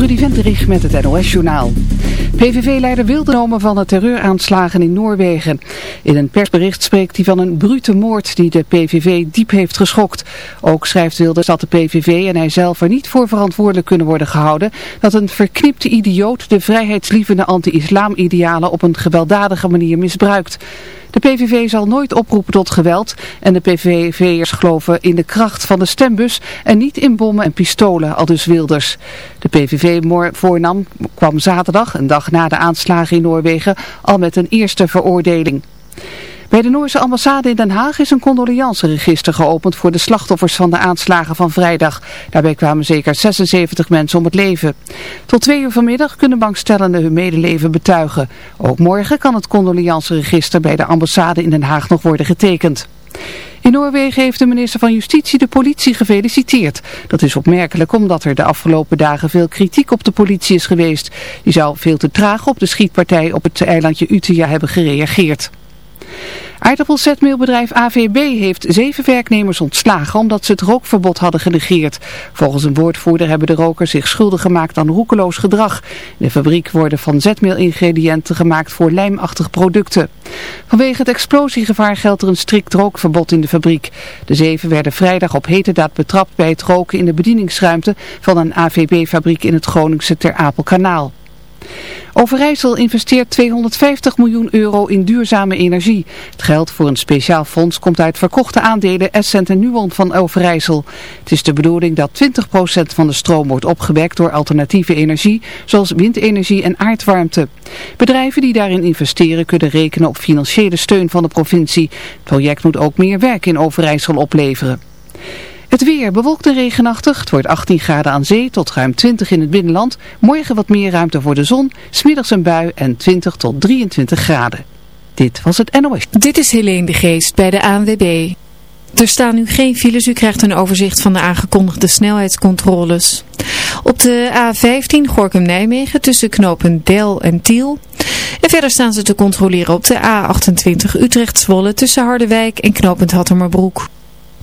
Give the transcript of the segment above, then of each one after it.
Trudy Venterich met het NOS-journaal. PVV-leider Wildenomen van de terreuraanslagen in Noorwegen. In een persbericht spreekt hij van een brute moord die de PVV diep heeft geschokt. Ook schrijft Wilders dat de PVV en hij zelf er niet voor verantwoordelijk kunnen worden gehouden... dat een verknipte idioot de vrijheidslievende anti-islam-idealen op een gewelddadige manier misbruikt. De PVV zal nooit oproepen tot geweld en de PVV'ers geloven in de kracht van de stembus en niet in bommen en pistolen, al dus Wilders. De PVV-voornam kwam zaterdag, een dag na de aanslagen in Noorwegen, al met een eerste veroordeling. Bij de Noorse ambassade in Den Haag is een condoleanceregister geopend voor de slachtoffers van de aanslagen van vrijdag. Daarbij kwamen zeker 76 mensen om het leven. Tot twee uur vanmiddag kunnen bankstellenden hun medeleven betuigen. Ook morgen kan het condoleanceregister bij de ambassade in Den Haag nog worden getekend. In Noorwegen heeft de minister van Justitie de politie gefeliciteerd. Dat is opmerkelijk omdat er de afgelopen dagen veel kritiek op de politie is geweest. Die zou veel te traag op de schietpartij op het eilandje Utøya hebben gereageerd. Aardappelzetmeelbedrijf AVB heeft zeven werknemers ontslagen omdat ze het rookverbod hadden genegeerd. Volgens een woordvoerder hebben de rokers zich schuldig gemaakt aan roekeloos gedrag. In de fabriek worden van zetmeelingrediënten gemaakt voor lijmachtige producten. Vanwege het explosiegevaar geldt er een strikt rookverbod in de fabriek. De zeven werden vrijdag op hete daad betrapt bij het roken in de bedieningsruimte van een AVB-fabriek in het Groningse Ter Apelkanaal. Overijssel investeert 250 miljoen euro in duurzame energie. Het geld voor een speciaal fonds komt uit verkochte aandelen Essent en Nuon van Overijssel. Het is de bedoeling dat 20% van de stroom wordt opgewekt door alternatieve energie, zoals windenergie en aardwarmte. Bedrijven die daarin investeren kunnen rekenen op financiële steun van de provincie. Het project moet ook meer werk in Overijssel opleveren. Het weer bewolkt en regenachtig. Het wordt 18 graden aan zee tot ruim 20 in het binnenland. Morgen wat meer ruimte voor de zon. Smiddags een bui en 20 tot 23 graden. Dit was het NOS. Dit is Helene de Geest bij de ANWB. Er staan nu geen files. U krijgt een overzicht van de aangekondigde snelheidscontroles. Op de A15 Gorkum-Nijmegen tussen knopen Del en Tiel. En verder staan ze te controleren op de A28 Utrecht-Zwolle tussen Harderwijk en knopend Hattermerbroek.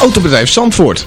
Autobedrijf Zandvoort.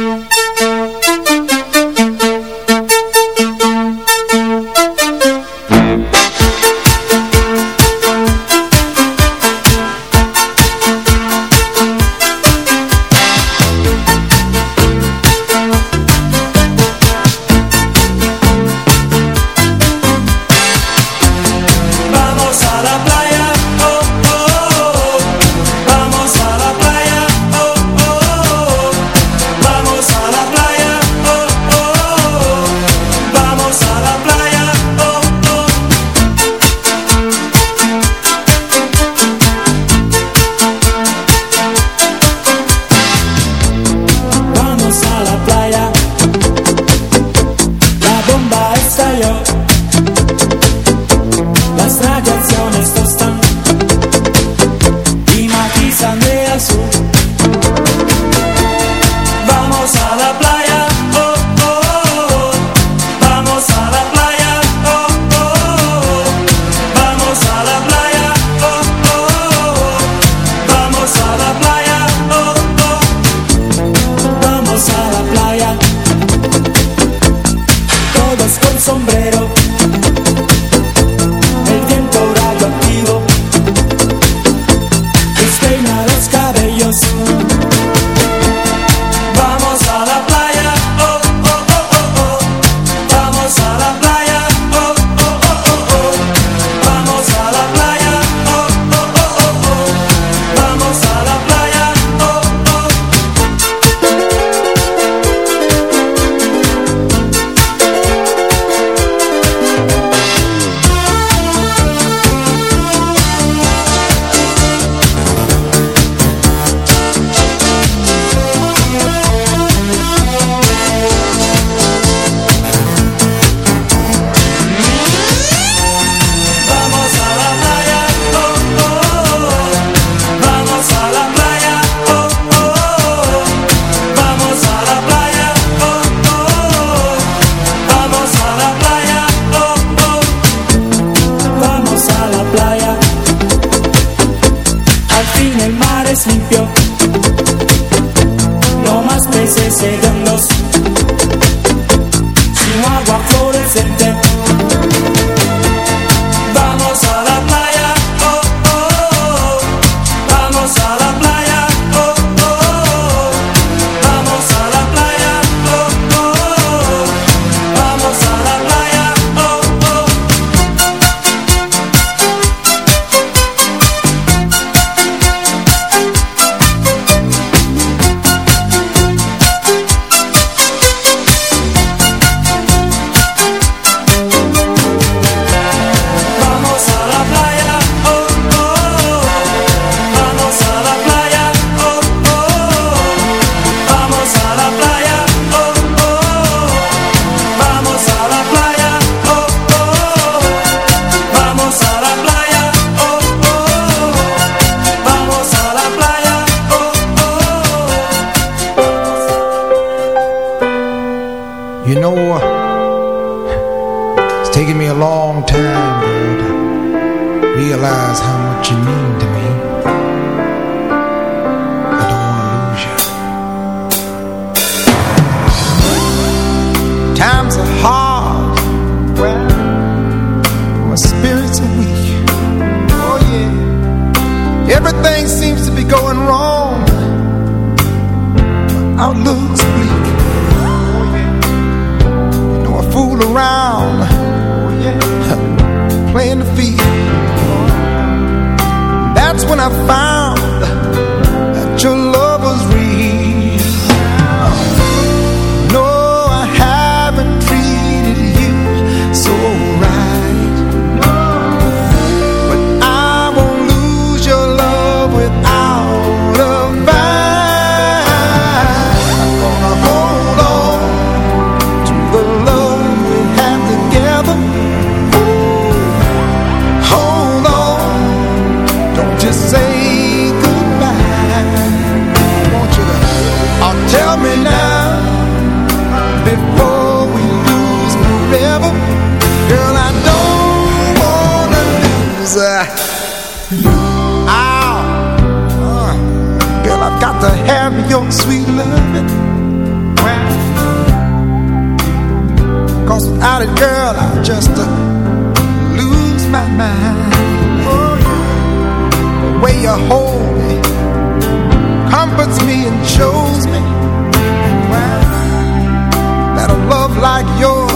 Então, amor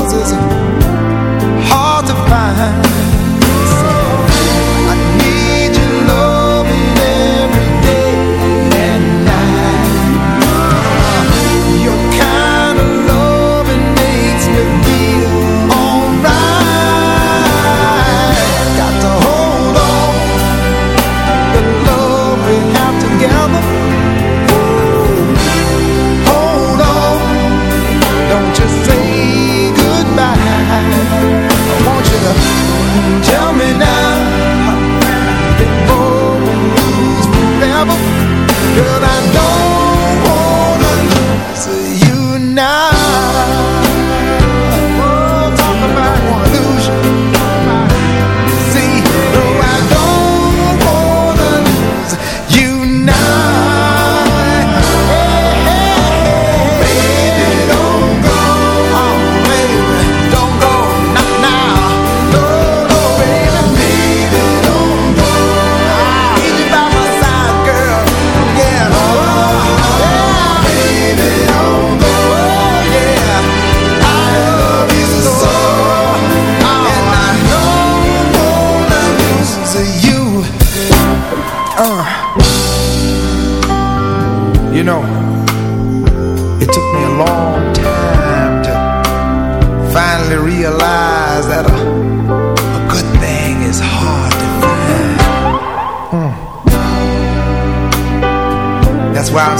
cause it's hard to find.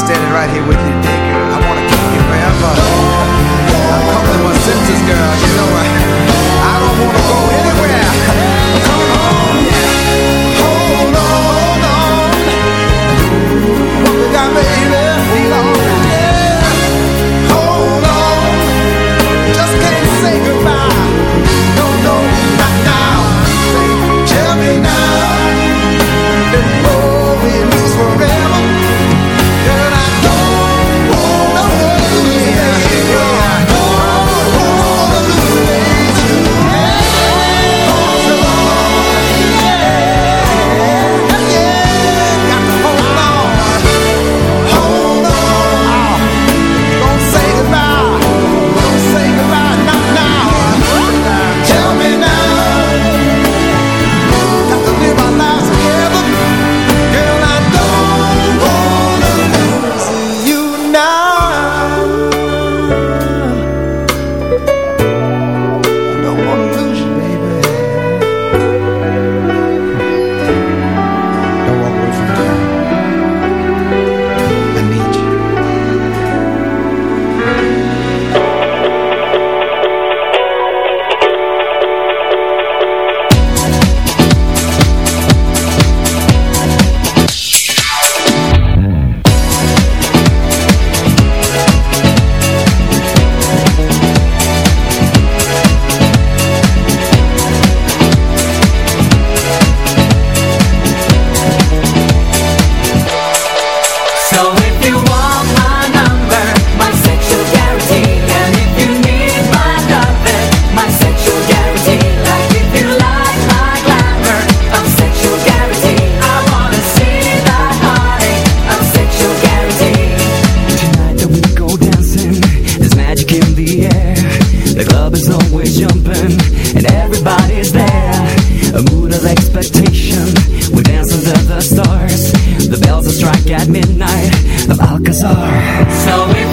standing right here with is always jumping and everybody's there. A mood of expectation, we dance under the stars. The bells will strike at midnight of Alcazar. So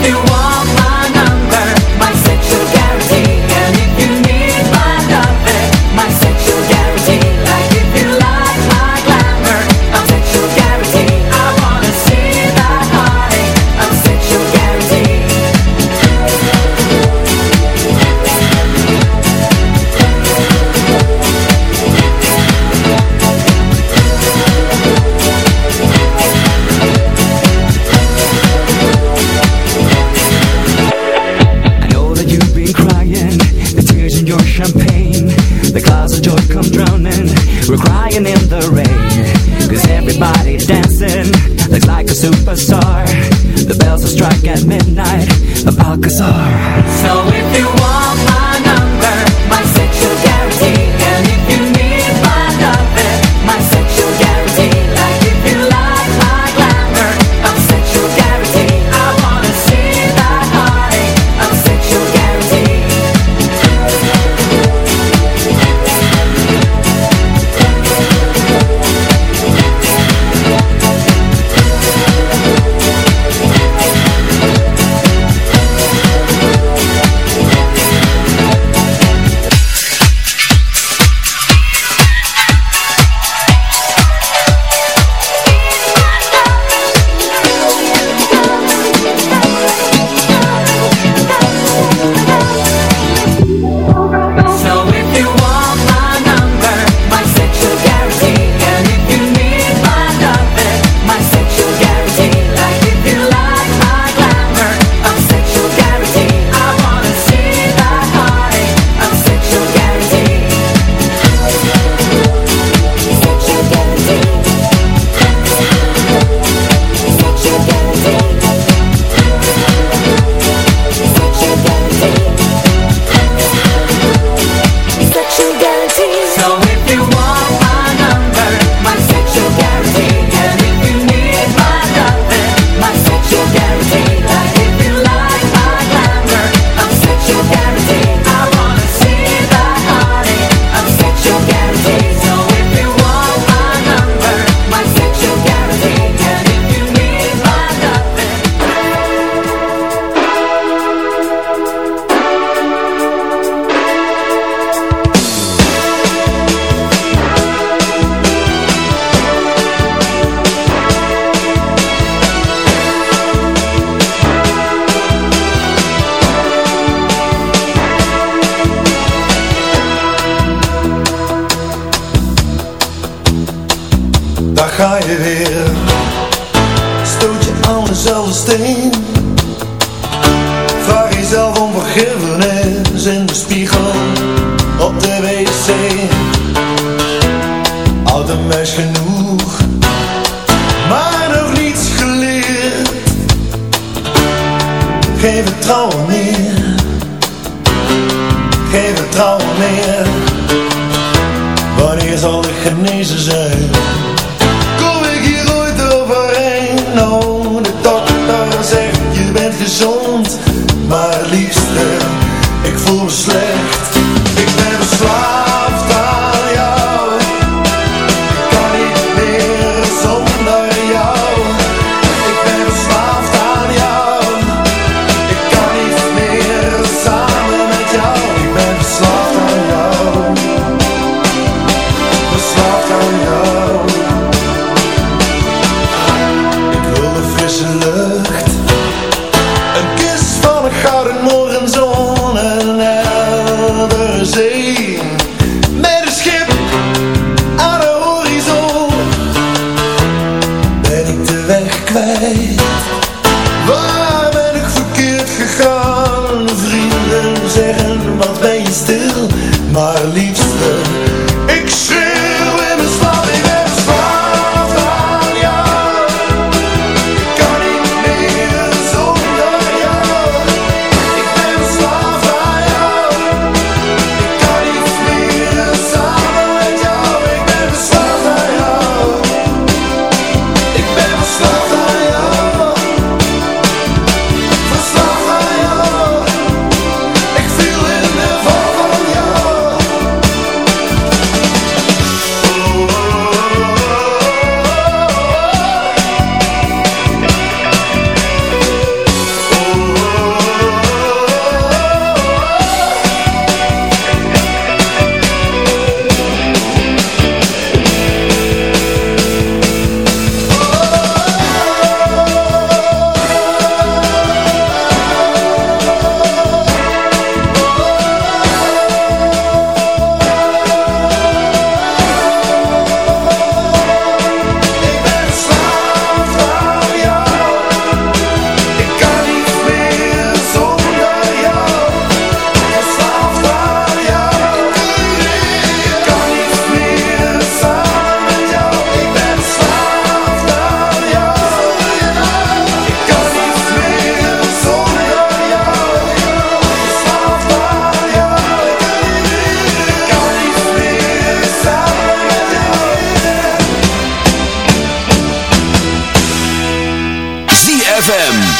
Ik ben verslaafd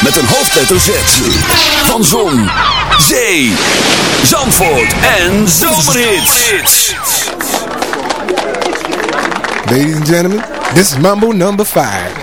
Met een hoofdletter Z. Van Zon, Zee, Zandvoort en Zomerhits. Ladies and gentlemen, this is Mambo number 5.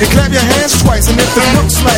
and clap your hands twice. And if it looks like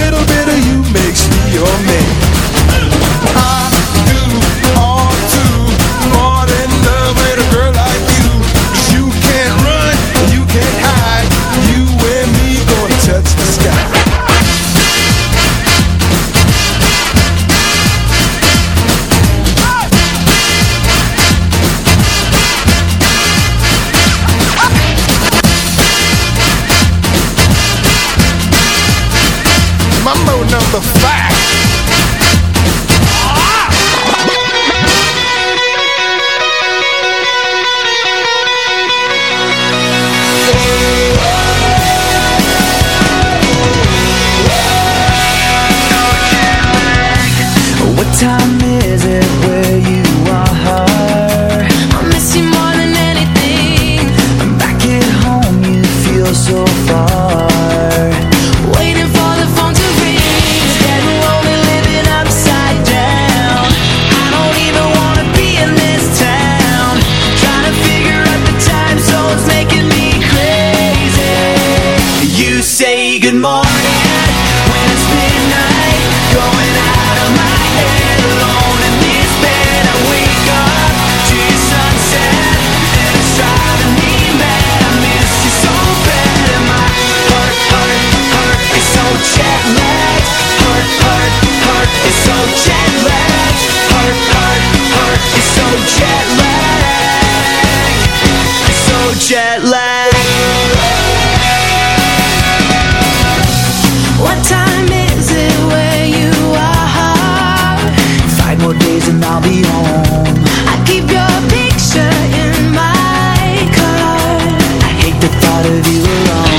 you alone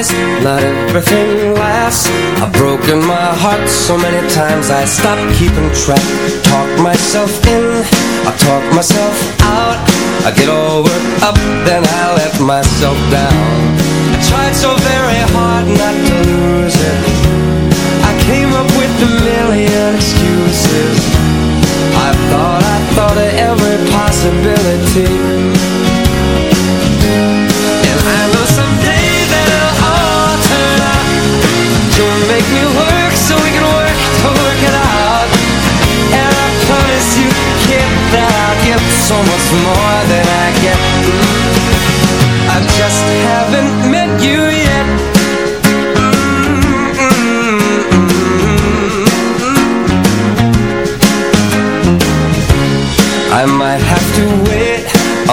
lies Not everything lasts. I've broken my heart so many times I stopped keeping track. Talk myself in I talk myself out. I get all worked up Then I let myself down. I tried so very hard not to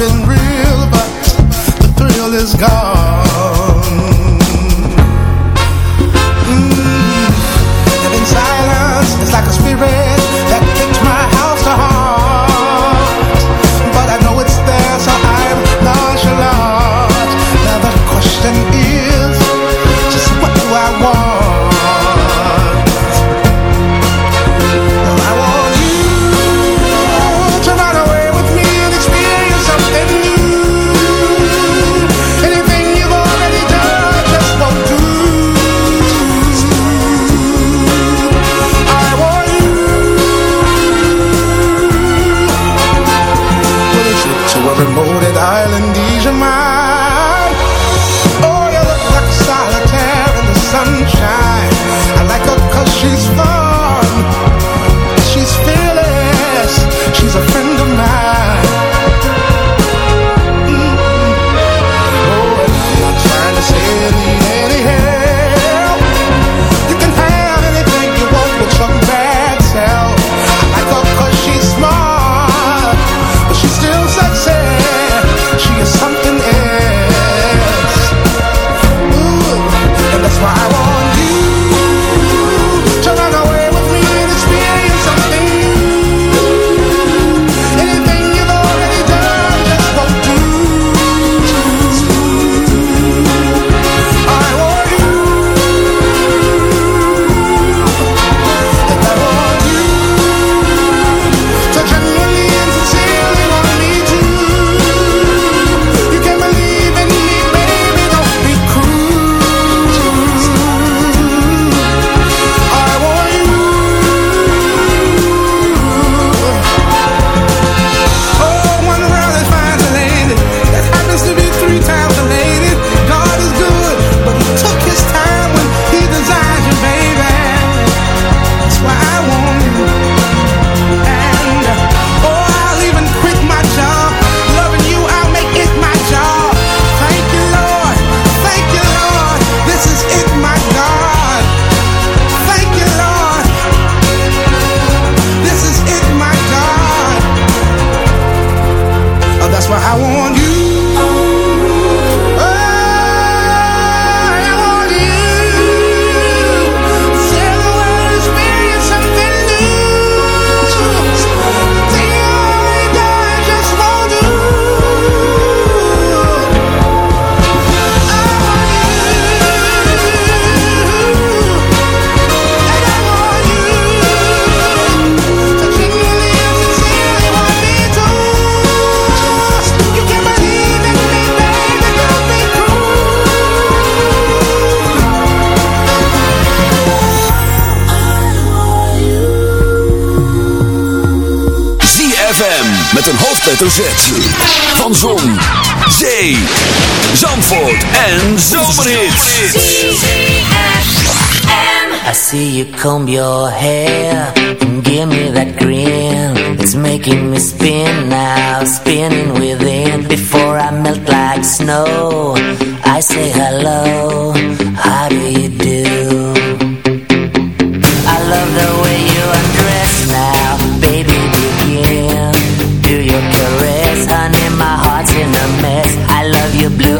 Been real, but the thrill is gone. comb your hair and give me that grin. It's making me spin now, spinning within. Before I melt like snow, I say hello. How do you do? I love the way you undress now, baby. Begin, do your caress, honey. My heart's in a mess. I love your blue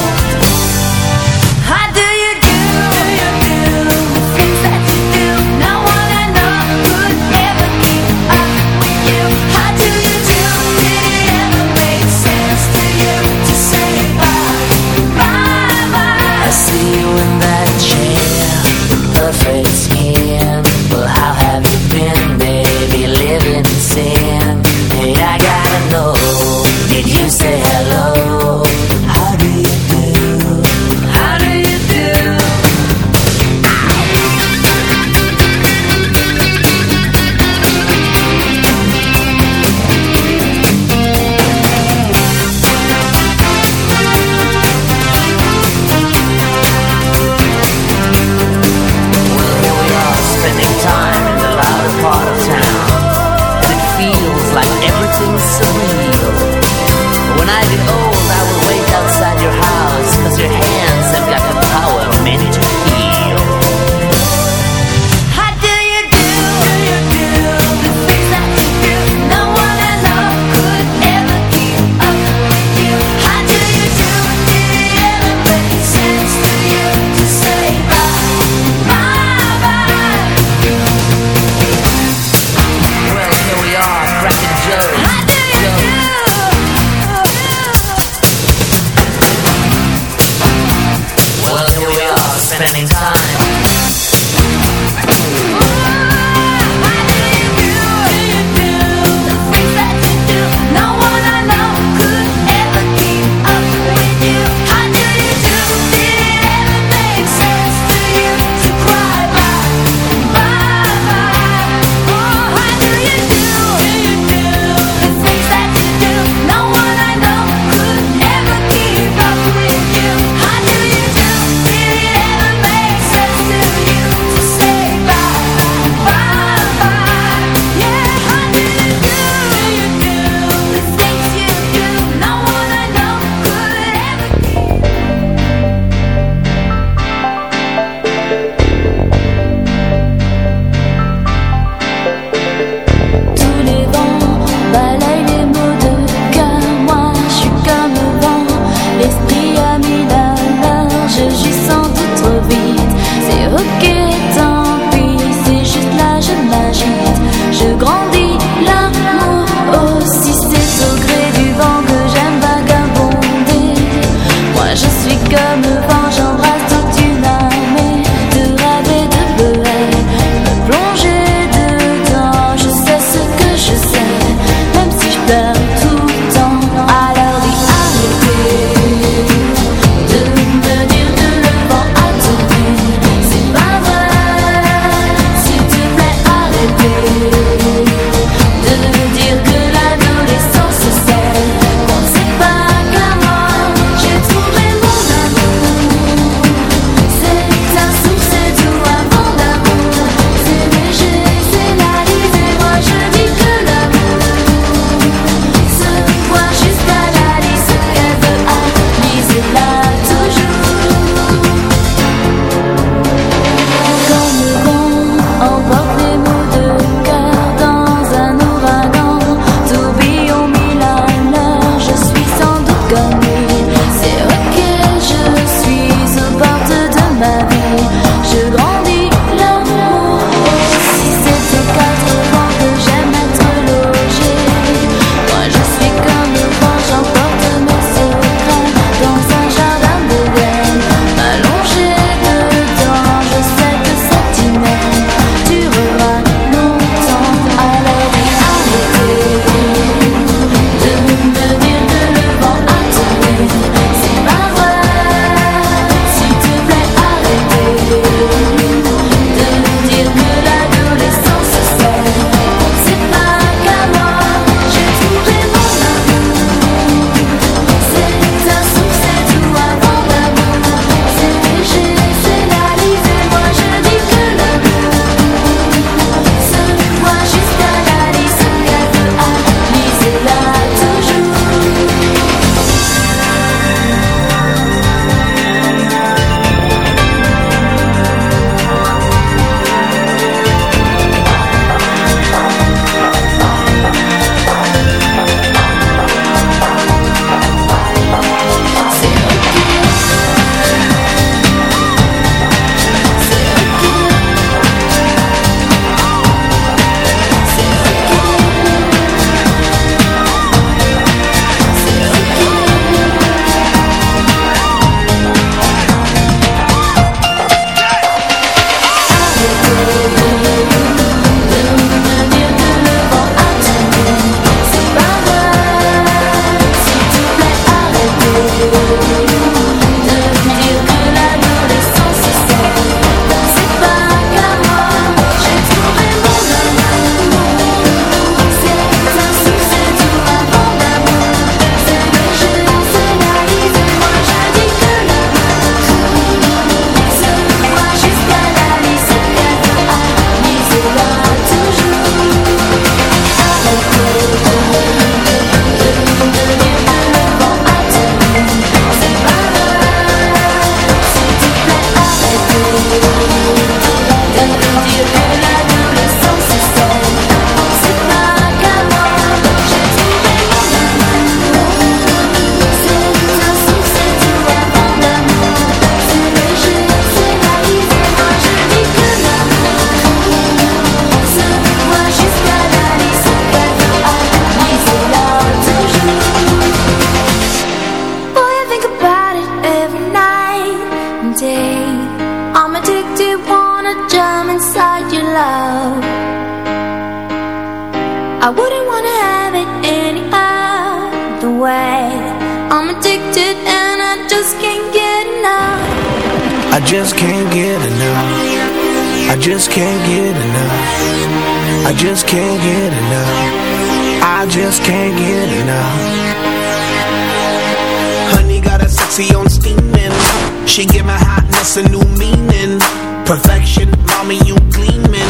Perfection, mommy, you gleaming.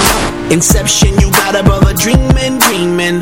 Inception, you got a brother dreaming, dreaming.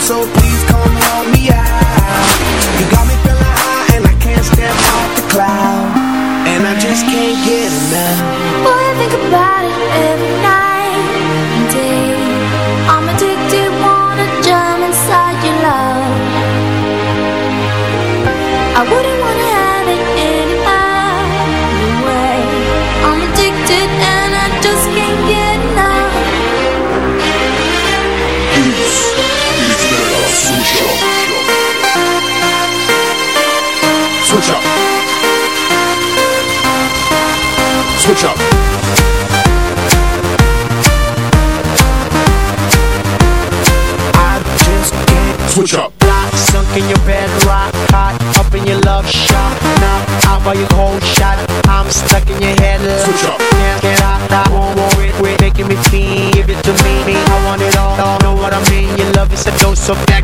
so please come me out. You got me feeling high and I can't step the cloud, and I just can't get enough. Boy, I think about it every night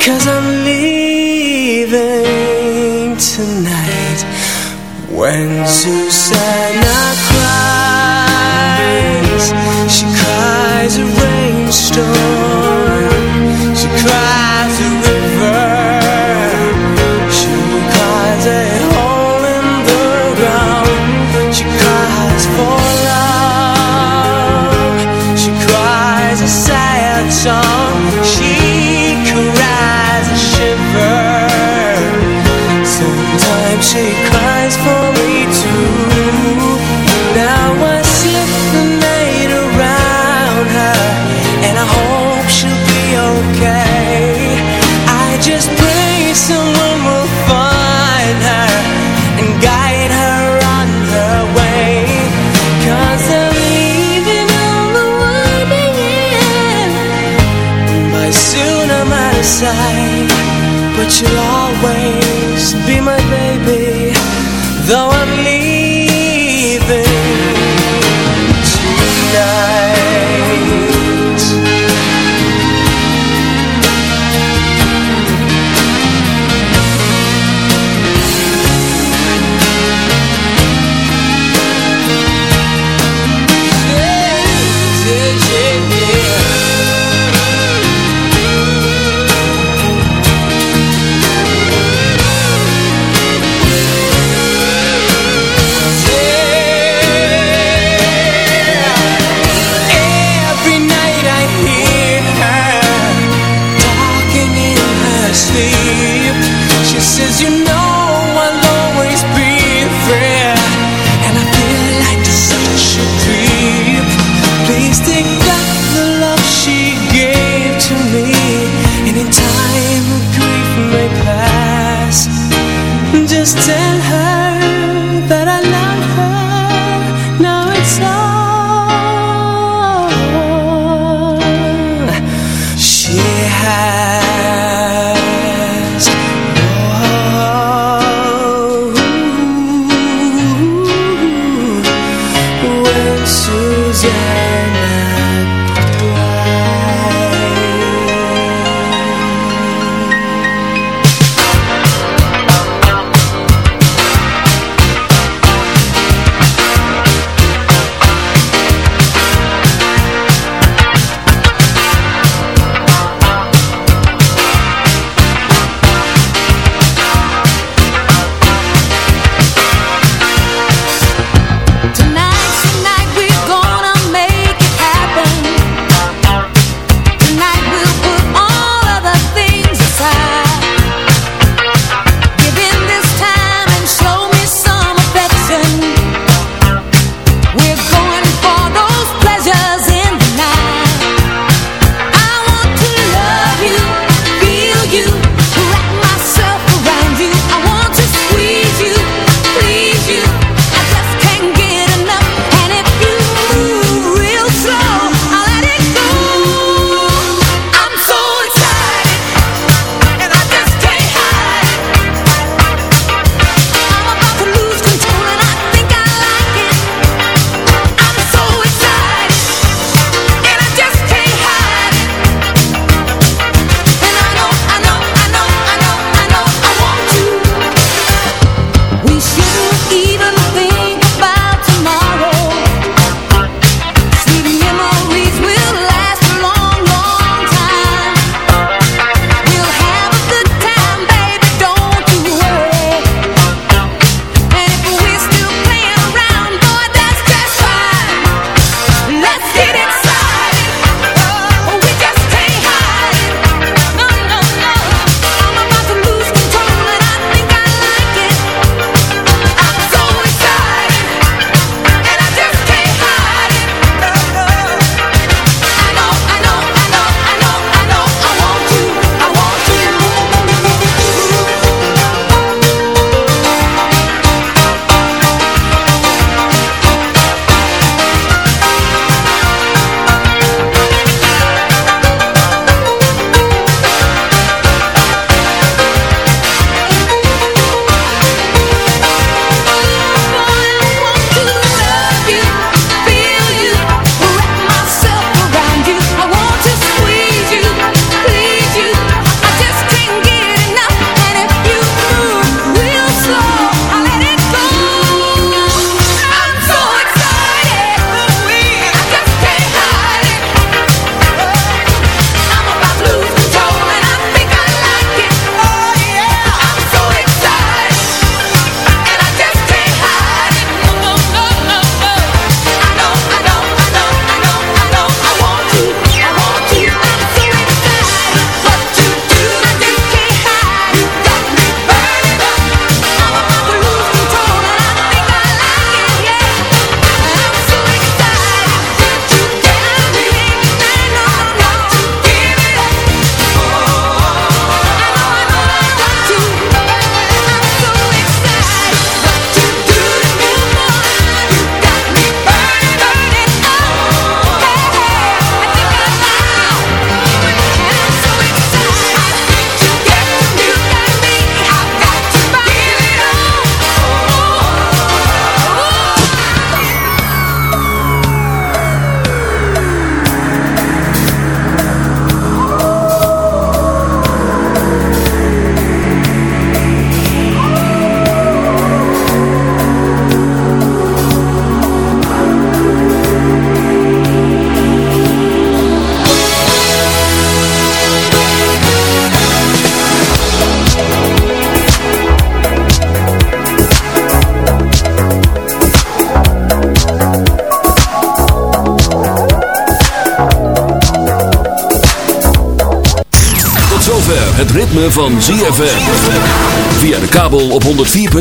Cause I'm leaving tonight. When Susanna cries She cries a rainstorm. She cries